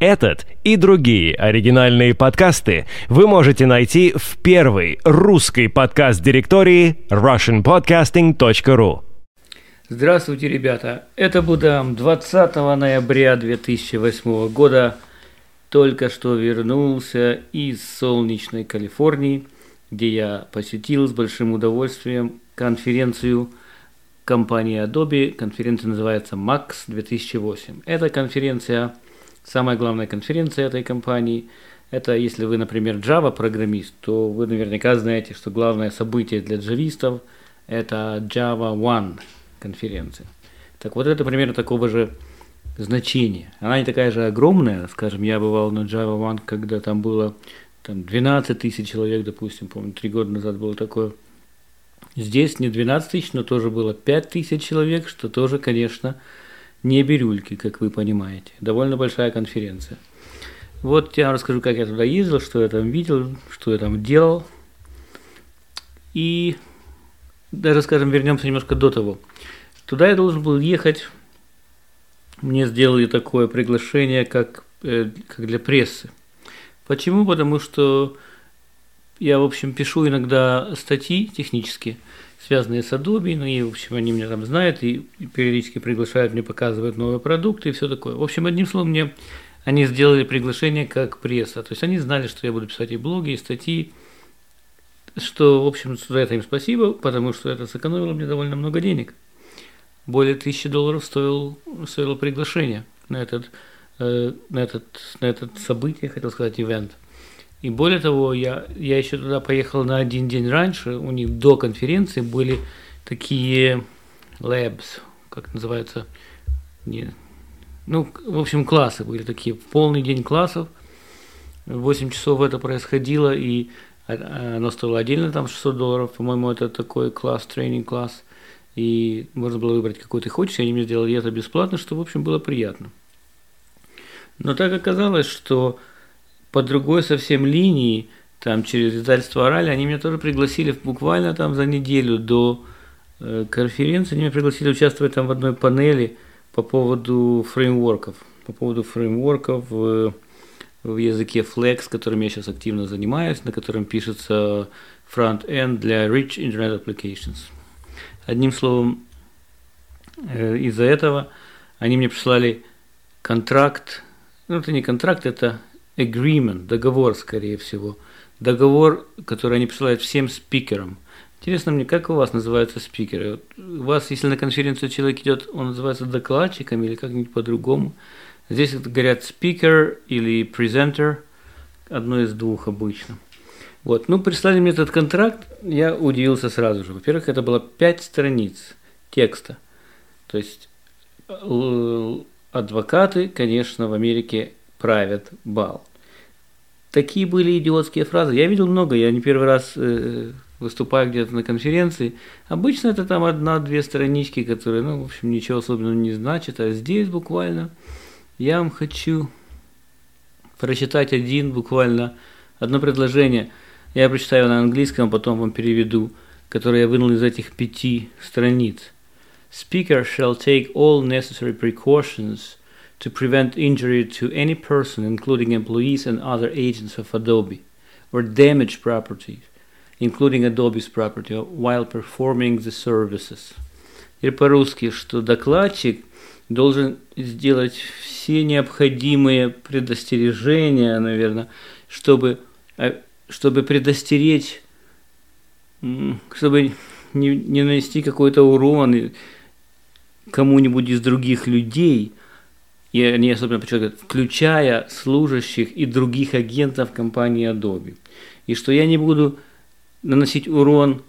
Этот и другие оригинальные подкасты вы можете найти в первой русской подкаст-директории russianpodcasting.ru. Здравствуйте, ребята! Это Будам 20 ноября 2008 года. Только что вернулся из солнечной Калифорнии, где я посетил с большим удовольствием конференцию компании Adobe. Конференция называется MAX 2008. Эта конференция – Самая главная конференция этой компании – это если вы, например, Java-программист, то вы наверняка знаете, что главное событие для джавистов – это Java One конференция. Так вот, это примерно такого же значения. Она не такая же огромная, скажем, я бывал на Java One, когда там было там, 12 тысяч человек, допустим, помню, три года назад было такое. Здесь не 12 тысяч, но тоже было 5 тысяч человек, что тоже, конечно, не бирюльки, как вы понимаете. Довольно большая конференция. Вот я вам расскажу, как я туда ездил, что я там видел, что я там делал. И даже, скажем, вернемся немножко до того. Туда я должен был ехать. Мне сделали такое приглашение, как, э, как для прессы. Почему? Потому что я, в общем, пишу иногда статьи технические – связанные с Adobe, ну и, в общем, они меня там знают и периодически приглашают, мне показывают новые продукты и все такое. В общем, одним словом, мне они сделали приглашение как пресса, то есть они знали, что я буду писать и блоги, и статьи, что, в общем, за это им спасибо, потому что это сэкономило мне довольно много денег. Более тысячи долларов стоил, стоило приглашение на этот, э, на этот, на этот событие, хотел сказать, ивент – и более того, я, я еще туда поехал на один день раньше, у них до конференции были такие labs, как называется, не, ну, в общем, классы были такие, полный день классов, 8 часов это происходило, и оно стоило отдельно, там 600 долларов, по-моему, это такой класс, тренинг-класс, и можно было выбрать какой ты хочешь, и они мне сделали это бесплатно, что, в общем, было приятно. Но так оказалось, что по другой совсем линии, там через издательство «Ораль», они меня тоже пригласили буквально там за неделю до э, конференции, они меня пригласили участвовать там в одной панели по поводу фреймворков, по поводу фреймворков в, в языке Flex, которым я сейчас активно занимаюсь, на котором пишется front-end для Rich Internet Applications. Одним словом, э, из-за этого они мне прислали контракт, ну это не контракт, это agreement, договор, скорее всего. Договор, который они присылают всем спикерам. Интересно мне, как у вас называются спикеры? У вас, если на конференцию человек идет, он называется докладчиком или как-нибудь по-другому. Здесь говорят спикер или презентер, одно из двух обычно. Вот, ну, прислали мне этот контракт, я удивился сразу же. Во-первых, это было пять страниц текста. То есть адвокаты, конечно, в Америке правят бал. Такие были идиотские фразы. Я видел много, я не первый раз э, выступаю где-то на конференции. Обычно это там одна-две странички, которые, ну, в общем, ничего особенного не значат. А здесь буквально я вам хочу прочитать один буквально, одно предложение. Я прочитаю на английском, а потом вам переведу, которое я вынул из этих пяти страниц. Speaker shall take all necessary precautions – to prevent injury to any person, including employees and other agents of Adobe, or damage property, including Adobe's property, while performing the services. И по-русски, что докладчик должен сделать все необходимые предостережения, наверное, чтобы, чтобы предостеречь, чтобы не, не нанести какой-то урон кому-нибудь из других людей – и они особенно подчеркивают, включая служащих и других агентов компании Adobe. И что я не буду наносить урон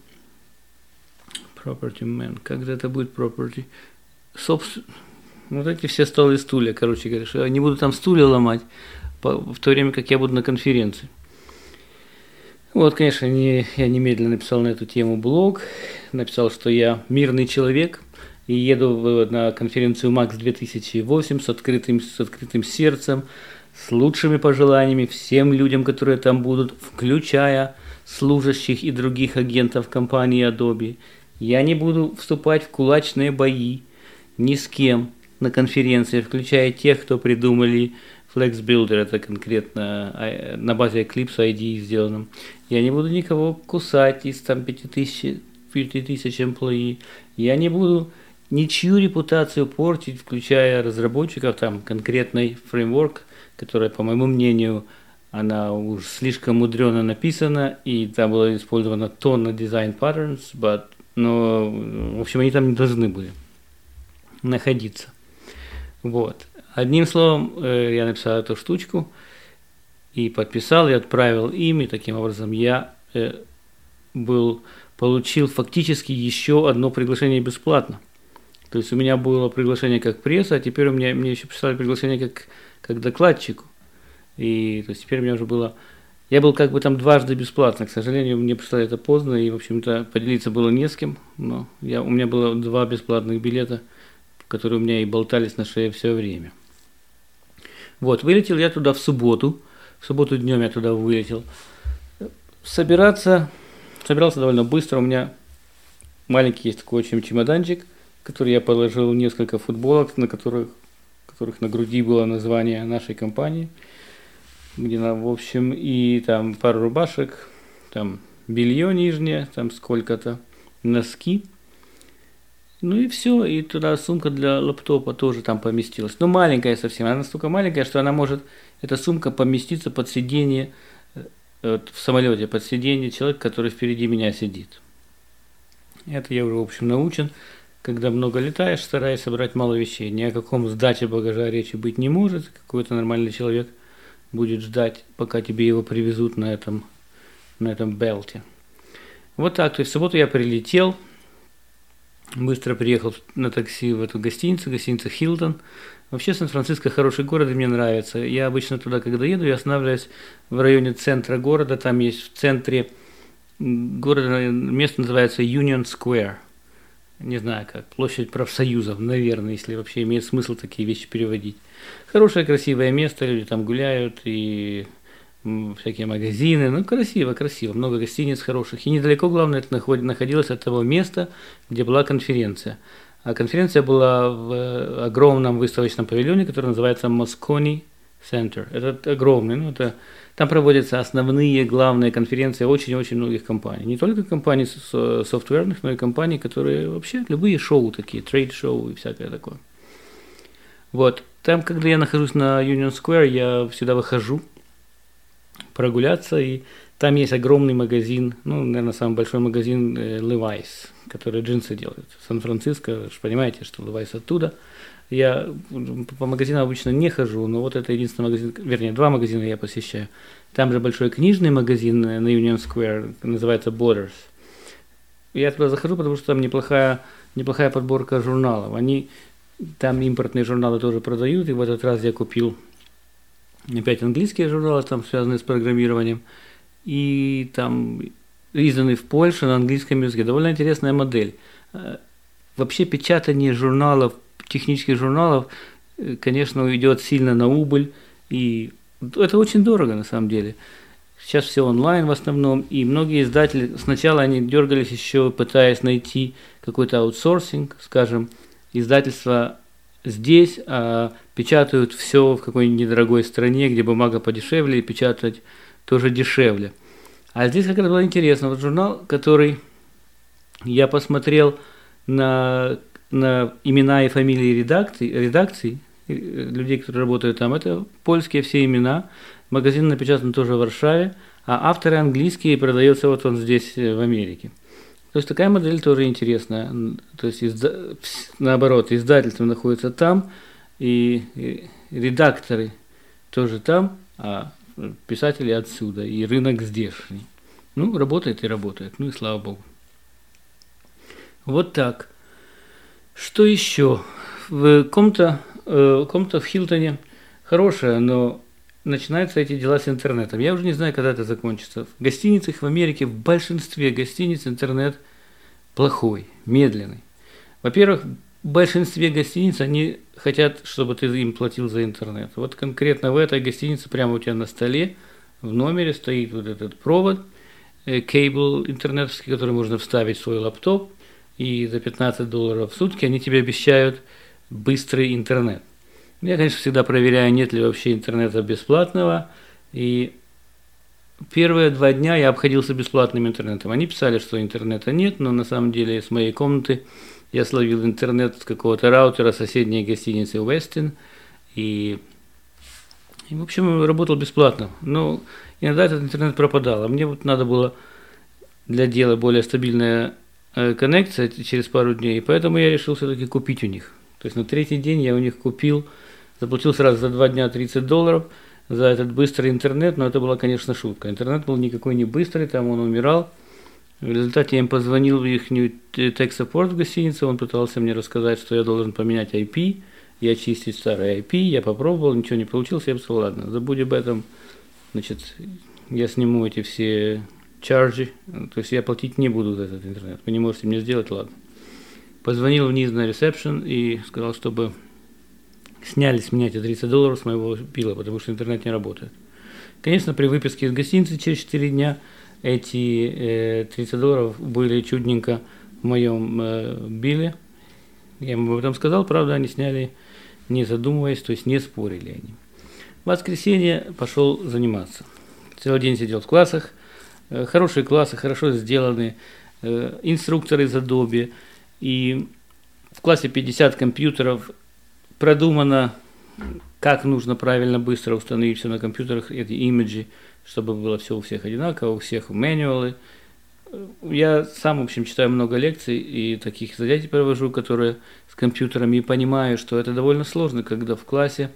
property man, когда это будет property, собственно, вот эти все столы и стулья, короче говоря, что я не буду там стулья ломать, в то время как я буду на конференции. Вот, конечно, не, я немедленно написал на эту тему блог, написал, что я мирный человек – и еду на конференцию МАКС 2008 с открытым, с открытым сердцем, с лучшими пожеланиями всем людям, которые там будут, включая служащих и других агентов компании Adobe. Я не буду вступать в кулачные бои ни с кем на конференции, включая тех, кто придумали Flex Builder это конкретно а, на базе Eclipse ID сделано. Я не буду никого кусать из там 5000, 5000 employee. Я не буду ничью репутацию портить, включая разработчиков, там конкретный фреймворк, который, по моему мнению, она уж слишком мудрено написана, и там было использовано тонна дизайн patterns, but, но, в общем, они там не должны были находиться. Вот. Одним словом, э, я написал эту штучку и подписал, и отправил им, и таким образом я э, был, получил фактически еще одно приглашение бесплатно. То есть у меня было приглашение как пресса, а теперь у меня, мне еще прислали приглашение как, как докладчику. И то есть теперь у меня уже было... Я был как бы там дважды бесплатно. К сожалению, мне прислали это поздно, и, в общем-то, поделиться было не с кем. Но я, у меня было два бесплатных билета, которые у меня и болтались на шее все время. Вот, вылетел я туда в субботу. В субботу днем я туда вылетел. Собираться, собирался довольно быстро. У меня маленький есть такой очень чемоданчик, который я положил несколько футболок, на которых, которых на груди было название нашей компании – где, в общем, и там пару рубашек, там белье нижнее, там сколько-то, носки. Ну и все, и туда сумка для лаптопа тоже там поместилась. Но маленькая совсем, она настолько маленькая, что она может, эта сумка поместиться под сиденье э, в самолете, под сиденье человека, который впереди меня сидит. Это я уже, в общем, научен. Когда много летаешь, стараясь собрать мало вещей. Ни о каком сдаче багажа речи быть не может. Какой-то нормальный человек – будет ждать, пока тебе его привезут на этом, на этом белте. Вот так, то есть в субботу я прилетел, быстро приехал на такси в эту гостиницу, гостиница Хилтон. Вообще Сан-Франциско хороший город, и мне нравится. Я обычно туда, когда еду, я останавливаюсь в районе центра города. Там есть в центре города место называется Union Square – не знаю как, площадь профсоюзов, наверное, если вообще имеет смысл такие вещи переводить. Хорошее, красивое место, люди там гуляют, и всякие магазины, ну красиво, красиво, много гостиниц хороших. И недалеко, главное, это находилось от того места, где была конференция. А конференция была в э, огромном выставочном павильоне, который называется Moscone Center. Это огромный, ну это там проводятся основные главные конференции очень-очень многих компаний. Не только компаний софтверных, но и компаний, которые вообще любые шоу такие, трейд-шоу и всякое такое. Вот. Там, когда я нахожусь на Union Square, я всегда выхожу прогуляться, и там есть огромный магазин, ну, наверное, самый большой магазин э, Levi's, который джинсы делает. Сан-Франциско, понимаете, что Levi's оттуда – я по магазинам обычно не хожу, но вот это единственный магазин, вернее, два магазина я посещаю. Там же большой книжный магазин на Union Square, называется Borders. Я туда захожу, потому что там неплохая, неплохая подборка журналов. Они там импортные журналы тоже продают, и в этот раз я купил опять английские журналы, там связанные с программированием, и там изданы в Польше на английском языке. Довольно интересная модель. Э, вообще печатание журналов технических журналов, э, конечно, уйдет сильно на убыль, и это очень дорого на самом деле. Сейчас все онлайн в основном, и многие издатели, сначала они дергались еще, пытаясь найти какой-то аутсорсинг, скажем, издательства здесь а печатают все в какой-нибудь недорогой стране, где бумага подешевле, и печатать тоже дешевле. А здесь как раз было интересно. Вот журнал, который я посмотрел на на имена и фамилии редакций, редакций э, людей, которые работают там. Это польские все имена. Магазин напечатан тоже в Варшаве, а авторы английские продается вот он здесь, э, в Америке. То есть такая модель тоже интересная. То есть изда... наоборот, издательство находится там, и, и редакторы тоже там, а писатели отсюда, и рынок здешний. Ну, работает и работает, ну и слава богу. Вот так. Что еще? В ком-то, э, ком-то в Хилтоне хорошая, но начинаются эти дела с интернетом. Я уже не знаю, когда это закончится. В гостиницах в Америке, в большинстве гостиниц интернет плохой, медленный. Во-первых, в большинстве гостиниц они хотят, чтобы ты им платил за интернет. Вот конкретно в этой гостинице прямо у тебя на столе в номере стоит вот этот провод, э, кейбл интернетовский, который можно вставить в свой лаптоп, и за 15 долларов в сутки они тебе обещают быстрый интернет. Я, конечно, всегда проверяю, нет ли вообще интернета бесплатного. И первые два дня я обходился бесплатным интернетом. Они писали, что интернета нет, но на самом деле с моей комнаты я словил интернет с какого-то раутера соседней гостиницы Westin. И, и, в общем, работал бесплатно. Но иногда этот интернет пропадал. А мне вот надо было для дела более стабильная э, коннекция через пару дней. И поэтому я решил все-таки купить у них. То есть на третий день я у них купил, заплатил сразу за два дня 30 долларов за этот быстрый интернет, но это была, конечно, шутка. Интернет был никакой не быстрый, там он умирал. В результате я им позвонил в их tech support в гостинице, он пытался мне рассказать, что я должен поменять IP и очистить старый IP. Я попробовал, ничего не получилось, я сказал, ладно, забудь об этом, значит, я сниму эти все чарджи, то есть я платить не буду за этот интернет, вы не можете мне сделать, ладно. Позвонил вниз на ресепшн и сказал, чтобы сняли с меня эти 30 долларов с моего пила, потому что интернет не работает. Конечно, при выписке из гостиницы через 4 дня эти э, 30 долларов были чудненько в моем э, биле. Я им об этом сказал, правда, они сняли, не задумываясь, то есть не спорили они. В воскресенье пошел заниматься. Целый день сидел в классах. Э, хорошие классы, хорошо сделаны. Э, инструкторы из Adobe. И в классе 50 компьютеров продумано, как нужно правильно быстро установить все на компьютерах, эти имиджи, чтобы было все у всех одинаково, у всех мануалы. Я сам, в общем, читаю много лекций и таких занятий провожу, которые с компьютерами, и понимаю, что это довольно сложно, когда в классе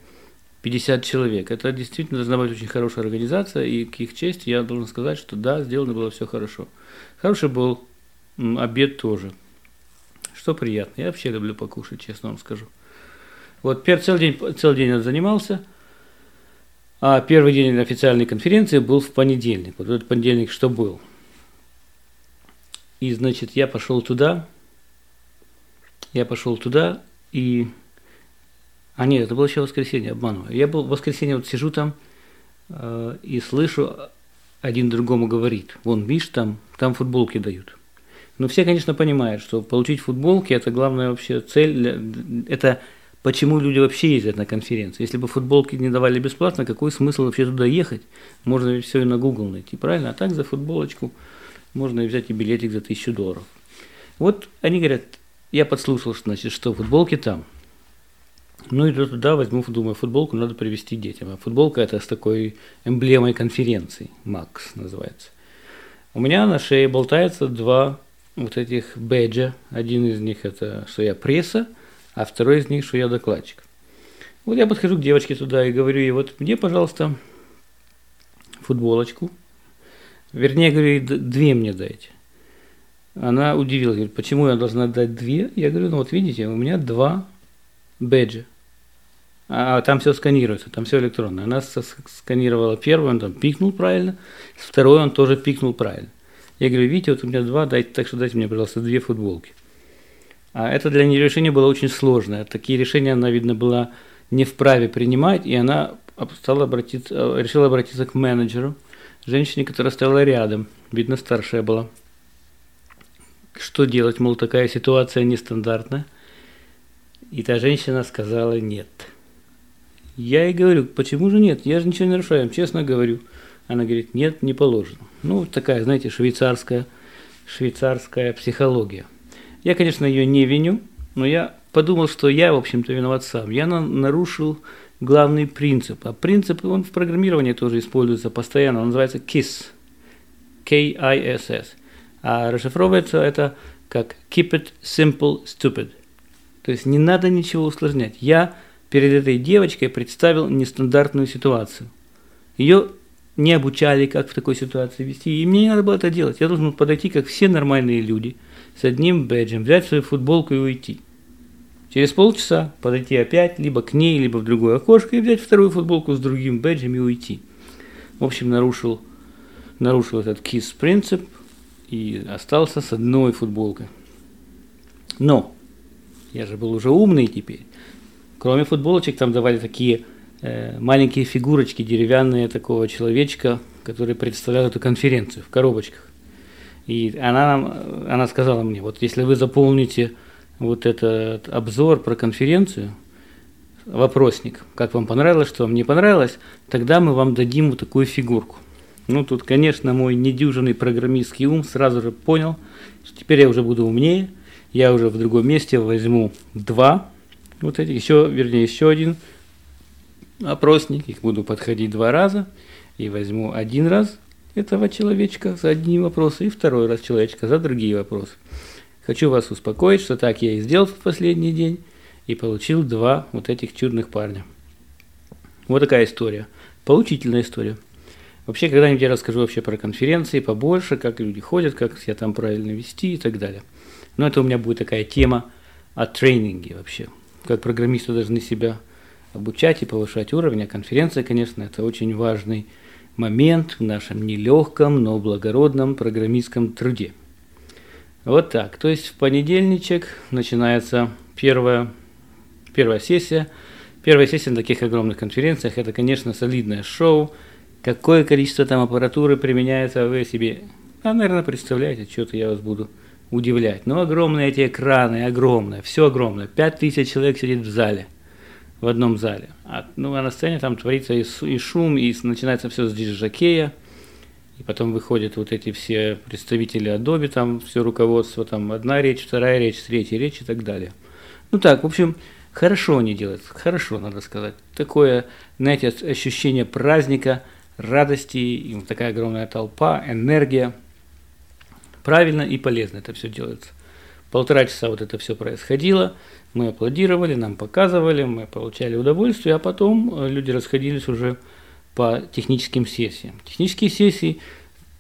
50 человек. Это действительно должна быть очень хорошая организация, и к их чести я должен сказать, что да, сделано было все хорошо. Хороший был обед тоже, что приятно. Я вообще люблю покушать, честно вам скажу. Вот целый день, целый день я занимался, а первый день официальной конференции был в понедельник. Вот этот понедельник что был? И, значит, я пошел туда, я пошел туда, и... А нет, это было еще воскресенье, обманываю. Я был в воскресенье, вот сижу там э, и слышу, один другому говорит, вон, видишь, там, там футболки дают. Но все, конечно, понимают, что получить футболки – это главная вообще цель, это почему люди вообще ездят на конференции. Если бы футболки не давали бесплатно, какой смысл вообще туда ехать? Можно ведь все и на Google найти, правильно? А так за футболочку можно и взять и билетик за тысячу долларов. Вот они говорят, я подслушал, что, значит, что футболки там. Ну, иду туда, возьму, думаю, футболку надо привезти детям. А футболка это с такой эмблемой конференции, Макс называется. У меня на шее болтается два вот этих бэджа. Один из них это, что я пресса, а второй из них, что я докладчик. Вот я подхожу к девочке туда и говорю ей, вот мне, пожалуйста, футболочку. Вернее, говорю, две мне дайте. Она удивилась, говорит, почему я должна дать две? Я говорю, ну вот видите, у меня два бэджа. А там все сканируется, там все электронно. Она сканировала первый, он там пикнул правильно, второй он тоже пикнул правильно. Я говорю, видите, вот у меня два, дайте, так что дайте мне, пожалуйста, две футболки. А это для нее решение было очень сложное. Такие решения она, видно, была не вправе принимать, и она стала обратиться, решила обратиться к менеджеру, женщине, которая стояла рядом, видно, старшая была. Что делать, мол, такая ситуация нестандартная. И та женщина сказала нет. Я ей говорю, почему же нет? Я же ничего не нарушаю, честно говорю. Она говорит, нет, не положено. Ну, такая, знаете, швейцарская, швейцарская психология. Я, конечно, ее не виню, но я подумал, что я, в общем-то, виноват сам. Я на нарушил главный принцип. А принцип, он в программировании тоже используется постоянно. Он называется KISS. K-I-S-S. А расшифровывается это как Keep it simple, stupid. То есть не надо ничего усложнять. Я перед этой девочкой представил нестандартную ситуацию. Ее не обучали, как в такой ситуации вести. И мне не надо было это делать. Я должен подойти, как все нормальные люди – с одним бэджем, взять свою футболку и уйти. Через полчаса подойти опять, либо к ней, либо в другое окошко и взять вторую футболку с другим бэджем и уйти. В общем, нарушил, нарушил этот KISS принцип и остался с одной футболкой. Но я же был уже умный теперь. Кроме футболочек там давали такие э, маленькие фигурочки деревянные такого человечка, который представлял эту конференцию в коробочках. И она, нам, она сказала мне, вот если вы заполните вот этот обзор про конференцию вопросник, как вам понравилось, что вам не понравилось, тогда мы вам дадим вот такую фигурку. Ну, тут, конечно, мой недюжинный программистский ум сразу же понял, что теперь я уже буду умнее, я уже в другом месте возьму два вот этих, еще, вернее, еще один опросник, их буду подходить два раза, и возьму один раз этого человечка за одни вопросы, и второй раз человечка за другие вопросы. Хочу вас успокоить, что так я и сделал в последний день, и получил два вот этих чудных парня. Вот такая история. Поучительная история. Вообще, когда-нибудь я расскажу вообще про конференции побольше, как люди ходят, как себя там правильно вести и так далее. Но это у меня будет такая тема о тренинге вообще. Как программисты должны себя обучать и повышать уровень. А конференция, конечно, это очень важный момент в нашем нелегком, но благородном программистском труде. Вот так. То есть в понедельничек начинается первая, первая сессия. Первая сессия на таких огромных конференциях – это, конечно, солидное шоу – Какое количество там аппаратуры применяется, вы себе, а, наверное, представляете, что-то я вас буду удивлять. Но огромные эти экраны, огромное, все огромное. Пять тысяч человек сидит в зале, в одном зале. А, ну, а на сцене там творится и, и шум, и начинается все с диджакея, и потом выходят вот эти все представители Adobe, там все руководство, там одна речь, вторая речь, третья речь и так далее. Ну так, в общем, хорошо они делают, хорошо, надо сказать. Такое, знаете, ощущение праздника – радости, такая огромная толпа, энергия. Правильно и полезно это все делается. Полтора часа вот это все происходило, мы аплодировали, нам показывали, мы получали удовольствие, а потом э, люди расходились уже по техническим сессиям. Технические сессии,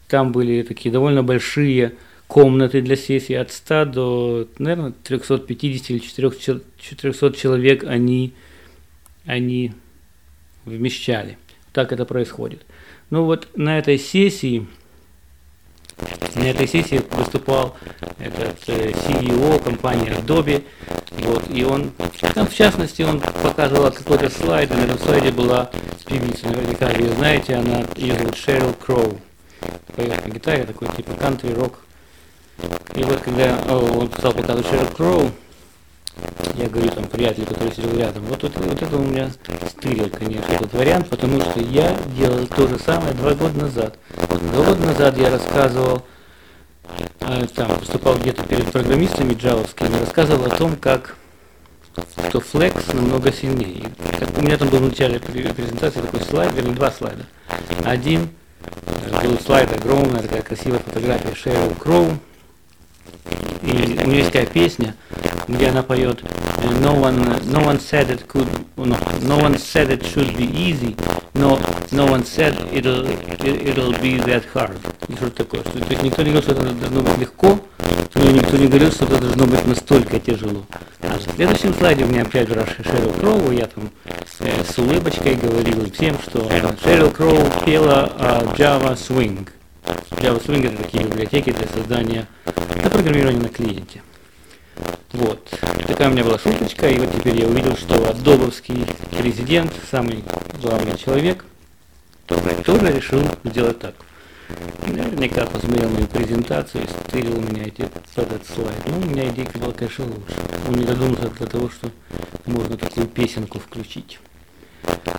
там были такие довольно большие комнаты для сессий, от 100 до, наверное, 350 или 400 человек они, они вмещали так это происходит. Ну вот на этой сессии, на этой сессии выступал этот э, CEO компании Adobe, вот, и он, там в частности, он показывал какой-то слайд, и на этом слайде была певица, наверняка вы знаете, она, ее зовут Шерил Кроу, поет на гитаре, такой типа кантри-рок. И вот когда о, он стал показывать Шерил Кроу, я говорю там приятелю, который сидел рядом, вот, вот, вот это у меня стырил, конечно, этот вариант, потому что я делал то же самое два года назад. Два года назад я рассказывал, э, там, выступал где-то перед программистами джавовскими, рассказывал о том, как что Flex намного сильнее. У меня там был в начале презентации такой слайд, вернее, два слайда. Один э, был слайд огромный, такая красивая фотография Шерил Кроу, и у нее есть такая песня, где она поет no one, no one said it could, no, no one said it should be easy, no, no one said it'll, it'll be that hard. И что такое? То есть никто не говорил, что это должно быть легко, но никто не говорил, что это должно быть настолько тяжело. А в следующем слайде у меня опять раз Шерил Кроу, я там э, с улыбочкой говорил всем, что Шерил Кроу пела э, Java Swing. Java Swing такие библиотеки для создания на программирование на клиенте. Вот. Такая у меня была шуточка, и вот теперь я увидел, что адобовский президент, самый главный человек, тоже решил сделать так. Наверняка посмотрел мою презентацию и стырил у меня эти, этот слайд. Ну, у меня идейка была, конечно, лучше. Он не додумался до того, что можно такую песенку включить.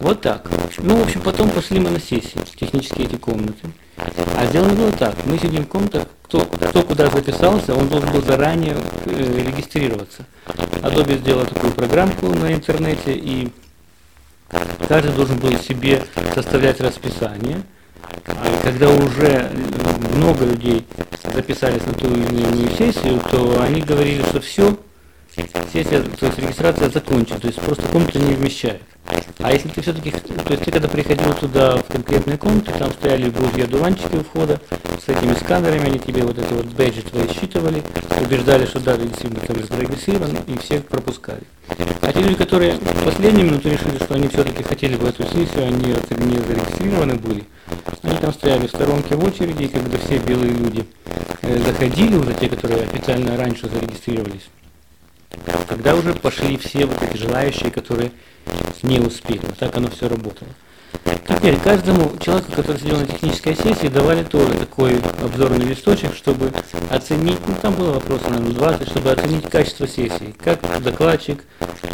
Вот так. Ну, в общем, потом пошли мы на сессии, технические эти комнаты. А дело было так. Мы сидим в комнатах, кто, кто куда записался, он должен был заранее э, регистрироваться. Adobe сделал такую программку на интернете, и каждый должен был себе составлять расписание. А когда уже много людей записались на ту или иную сессию, то они говорили, что все, сессия, то есть регистрация закончена, то есть просто комната не вмещает. А если ты все-таки, то есть ты когда приходил туда в конкретные комнаты, там стояли божьи дуванчики у входа с этими сканерами, они тебе вот эти вот бэджи твои считывали, убеждали, что да, действительно там зарегистрирован, и всех пропускали. А те люди, которые в последнюю минуту решили, что они все-таки хотели бы эту сессию, они не зарегистрированы были, они там стояли в сторонке в очереди, и когда все белые люди э, заходили, уже те, которые официально раньше зарегистрировались, когда уже пошли все вот эти желающие, которые не успели. Вот так оно все работало. Теперь каждому человеку, который сидел на технической сессии, давали тоже такой обзорный листочек, чтобы оценить, ну там было вопросы, наверное, 20, чтобы оценить качество сессии, как докладчик,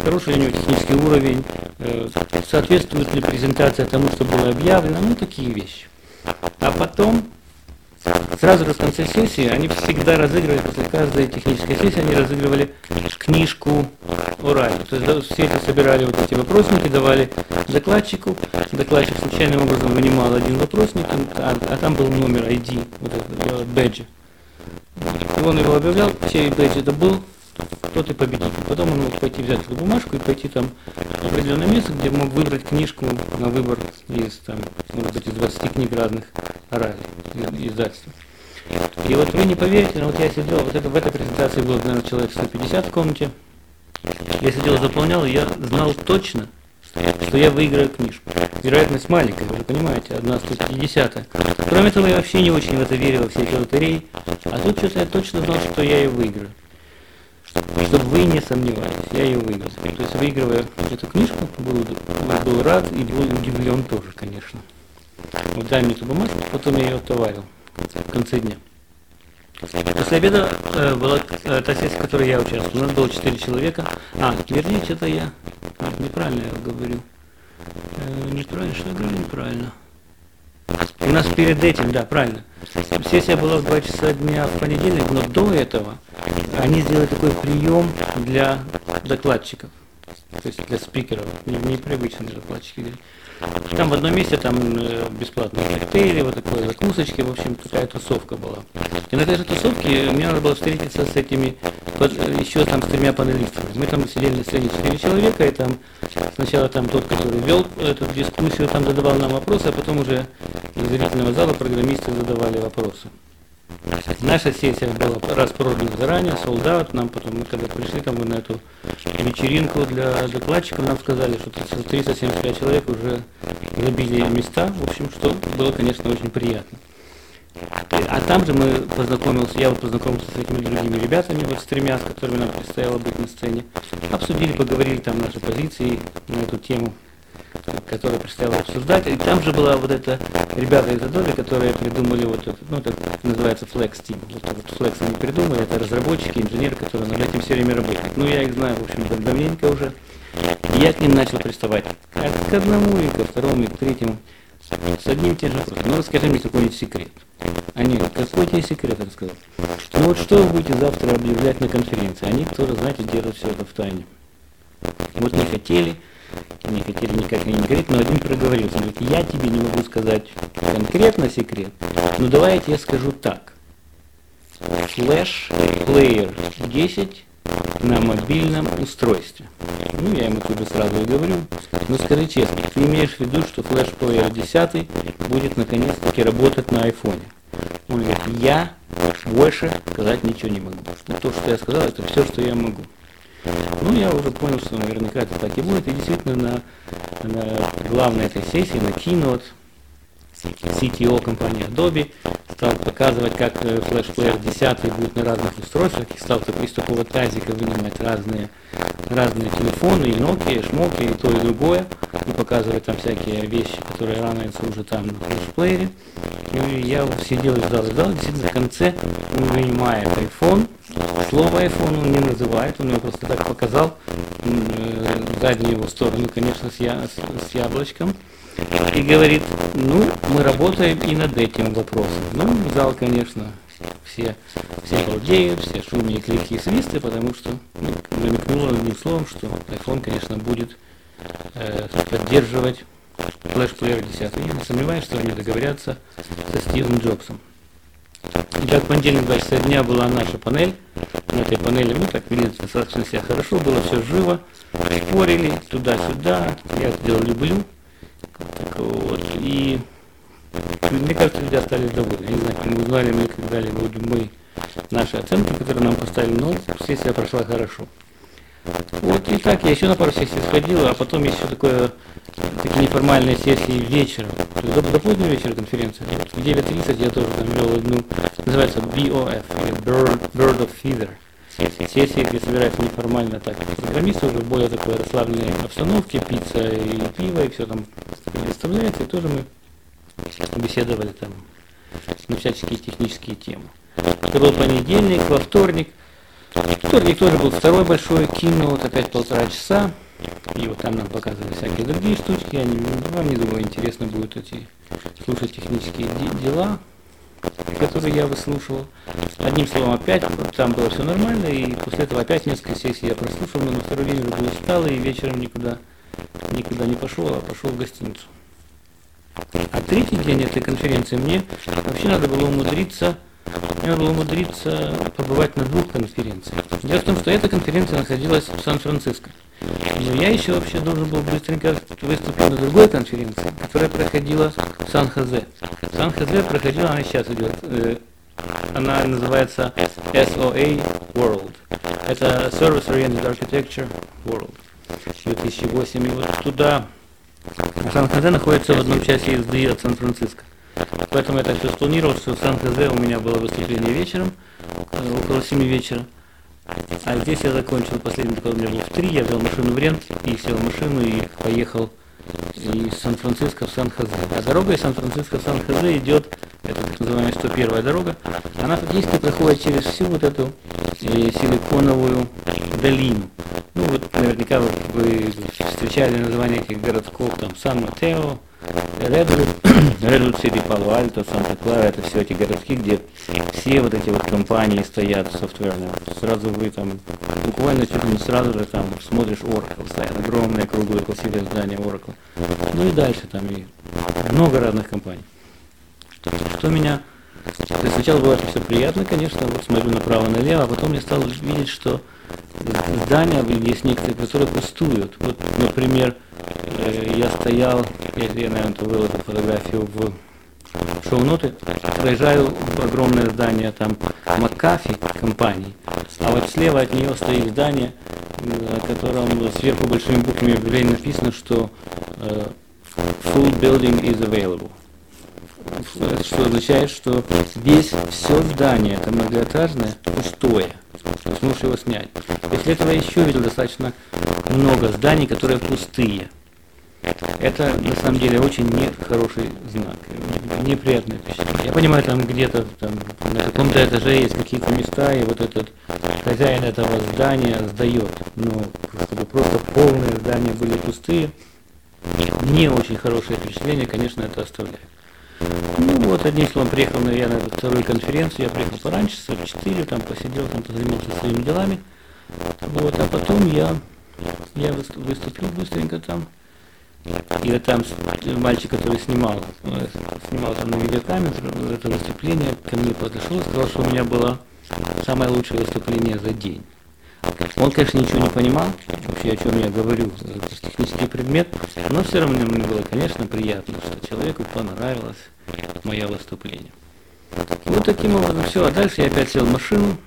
хороший ли у него технический уровень, э, соответствует ли презентация тому, что было объявлено, ну такие вещи. А потом Сразу же в конце сессии они всегда разыгрывали, после каждой технической сессии они разыгрывали книжку орально. То есть все это собирали вот эти вопросники, давали докладчику. Докладчик случайным образом вынимал один вопросник, а, а там был номер ID, вот этот бэджи. И он его объявлял, чей бэдж это был, тот и победил. Потом он мог пойти взять эту бумажку и пойти там в определенное место, где мог выбрать книжку на выбор из, там, может быть, из 20 книг разных оралей, издательств. И вот вы не поверите, но вот я сидел, вот это, в этой презентации было, наверное, человек 150 в комнате. Я сидел, заполнял, и я знал точно, что я выиграю книжку. Вероятность маленькая, вы же понимаете, одна 150. Кроме того, я вообще не очень в это верил, во все эти лотереи. А тут что-то я точно знал, что я ее выиграю чтобы вы не сомневались, я ее выиграл. То есть выигрывая эту книжку, был, был рад и был удивлен тоже, конечно. Вот дай мне эту бумажку, потом я ее отоварил в конце дня. После обеда э, была э, та сессия, в которой я участвовал. У нас было 4 человека. А, вернее, что-то я неправильно я говорю. Э, неправильно, что я говорю неправильно. У нас перед этим, да, правильно. Сессия была в 2 часа дня в понедельник, но до этого они сделали такой прием для докладчиков, то есть для спикеров, непривычные докладчики. Там в одном месте там э, бесплатные коктейли, вот такое закусочки, в общем, такая тусовка была. И на этой же тусовке мне надо было встретиться с этими, еще там с тремя панелистами. Мы там сидели среди четыре человека, и там сначала там тот, который вел эту дискуссию, там задавал нам вопросы, а потом уже из зрительного зала программисты задавали вопросы. Наша сессия была распродана заранее, солдат. Нам потом, мы когда пришли там на эту вечеринку для докладчиков, нам сказали, что 375 человек уже забили места. В общем, что было, конечно, очень приятно. А там же мы познакомился, я познакомился с этими другими ребятами, вот с тремя, с которыми нам предстояло быть на сцене. Обсудили, поговорили там наши позиции на эту тему которую предстояло обсуждать. И там же была вот эта ребята из Adobe, которые придумали вот это, ну, это называется Flex Team. Вот, вот Flex они придумали, это разработчики, инженеры, которые над этим все время работают. Ну, я их знаю, в общем, давненько уже. И я к ним начал приставать. Как к одному, и ко второму, и к третьему. С одним тем же Ну, расскажи мне какой-нибудь секрет. Они, какой тебе секрет, я сказал. Ну вот что вы будете завтра объявлять на конференции? Они тоже, знаете, держат все это в тайне. Вот не хотели, не хотели никак не говорить, но один проговорился. Он говорит, я тебе не могу сказать конкретно секрет, но давай я тебе скажу так. Flash Player 10 на мобильном устройстве. Ну, я ему тут же сразу и говорю. Но скажи честно, ты имеешь в виду, что Flash Player 10 будет наконец-таки работать на айфоне? Он говорит, я больше сказать ничего не могу. То, что я сказал, это все, что я могу. Ну, я уже понял, что наверняка это так и будет. И действительно на, на главной этой сессии, на Keynote, CTO компании Adobe стал показывать, как э, Flash Player 10 будет на разных устройствах, и стал из такого тазика вынимать разные, разные телефоны, и Nokia, и Шмоки, и то, и другое, и показывать там всякие вещи, которые ранятся уже там на Player. И я сидел и ждал, ждал, действительно в конце он вынимает iPhone, слово iPhone он не называет, он его просто так показал, э, заднюю его сторону, конечно, с, я, с, с яблочком, и говорит, ну, мы работаем и над этим вопросом. Ну, зал, конечно, все, все балдеют, все шумные клики и свисты, потому что ну, намекнуло одним словом, что iPhone, конечно, будет э, поддерживать Player 10. Я не сомневаюсь, что они договорятся со Стивом Джобсом. Итак, понедельник 20 дня была наша панель. На этой панели, ну, так видите, достаточно себя хорошо, было все живо. Спорили туда-сюда. Я это дело люблю. Так вот, и мне кажется, люди остались довольны. Я не знаю, мы узнали мы когда-либо мы наши оценки, которые нам поставили, но сессия прошла хорошо. Вот и так, я еще на пару сессий сходил, а потом еще такое, такие неформальные сессии вечером. До, до позднего вечера конференция. В 9.30 я тоже там вел одну, называется BOF, или Bird, Bird of Feather. сессии, где собираются неформально так программисты уже в более такой расслабленной обстановке, пицца и пиво, и все там представляется, и тоже мы беседовали там на всяческие технические темы. Это был понедельник, во вторник. Вторник тоже был второй большой кино, вот опять полтора часа. И вот там нам показывали всякие другие штучки. Они, вам, не думаю, интересно будет эти слушать технические дела, которые я выслушивал. Одним словом, опять там было все нормально, и после этого опять несколько сессий я прослушал, но на второй день уже был усталый, и вечером никуда, никуда не пошел, а пошел в гостиницу. А третий день этой конференции мне вообще надо было умудриться мне было умудриться побывать на двух конференциях. Дело в том, что эта конференция находилась в Сан-Франциско. Но я еще вообще должен был быстренько выступить на другой конференции, которая проходила в Сан-Хозе. Сан-Хозе проходила, она сейчас идет, э, она называется SOA World. Это Service Oriented Architecture World 2008. И вот туда, Сан-Хозе находится в одном часе езды от Сан-Франциско. Поэтому я так все спланировал, что в Сан-Хозе у меня было выступление вечером, э, около 7 вечера. А здесь я закончил последний доклад, у меня был в 3, я взял машину в рент и сел в машину и поехал из Сан-Франциско в Сан-Хозе. А дорога из Сан-Франциско в Сан-Хозе идет, это так называемая 101 дорога, она фактически проходит через всю вот эту э, силиконовую долину. Ну вот наверняка вы, вы встречали названия этих городков, там Сан-Матео, Redwood City, Palo Alto, Санта-Клара, это все эти городки, где все вот эти вот компании стоят софтверные. Сразу вы там, буквально чуть ли сразу же там смотришь Oracle, стоят огромные круглые красивые здания Oracle. Ну и дальше там и много разных компаний. Что меня то есть сначала было все приятно, конечно, вот смотрю направо-налево, а потом я стал видеть, что здания есть некоторые, которые пустуют. Вот, например, э, я стоял, я, я наверное, выложил фотографию в шоу-ноты, проезжаю в огромное здание там Макафи компании, а вот слева от нее стоит здание, на котором сверху большими буквами объявление написано, что э, full building is available что означает, что здесь все здание, это многоэтажное, пустое. Можешь его снять. После этого я еще видел достаточно много зданий, которые пустые. Это на самом деле очень нехороший знак, неприятное впечатление. Я понимаю, там где-то там, на каком-то этаже есть какие-то места, и вот этот хозяин этого здания сдает. Но чтобы просто полные здания были пустые, не очень хорошее впечатление, конечно, это оставляет. Ну вот, одним словом, приехал я на вторую конференцию, я приехал пораньше, часа в 4, там посидел, там позанимался своими делами. Вот, а потом я, я выступил быстренько там. И вот там мальчик, который снимал, э, снимал там на видеокамеру это выступление, ко мне подошел и сказал, что у меня было самое лучшее выступление за день. Он, конечно, ничего не понимал, вообще о чем я говорю, это технический предмет, но все равно мне было, конечно, приятно, что человеку понравилось мое выступление. Вот таким образом все. А дальше я опять сел в машину,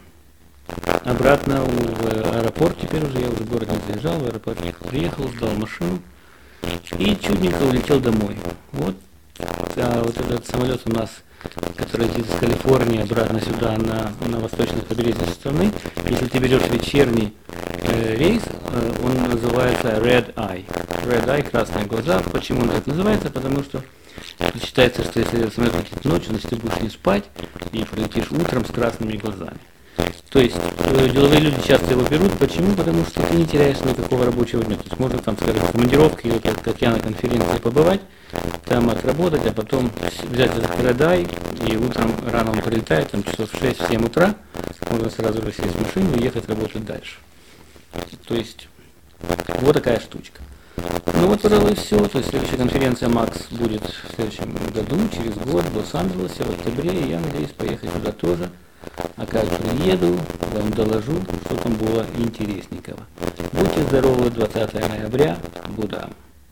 обратно в аэропорт, теперь уже я уже в город не заезжал, в аэропорт приехал, сдал машину и чудненько улетел домой. Вот, а вот этот самолет у нас который летит из Калифорнии обратно сюда на, на восточное побережье страны. Если ты берешь вечерний э, рейс, э, он называется Red Eye. Red Eye, красные глаза. Почему он так называется? Потому что считается, что если самолет летит ночью, значит ты будешь не спать и полетишь утром с красными глазами. То есть э, деловые люди часто его берут. Почему? Потому что ты не теряешь никакого рабочего дня. То есть можно там, скажем, командировки, вот как я на конференции побывать, там отработать, а потом взять этот продай, и утром рано он прилетает, там часов в 6-7 утра, можно сразу же сесть в машину и ехать работать дальше. То есть вот такая штучка. Ну вот, пожалуй, все. То есть следующая конференция Макс будет в следующем году, через год в Лос-Анджелесе, в октябре, и я надеюсь поехать туда тоже. А как приеду, вам доложу, что там было интересненького. Будьте здоровы, 20 ноября, Будда.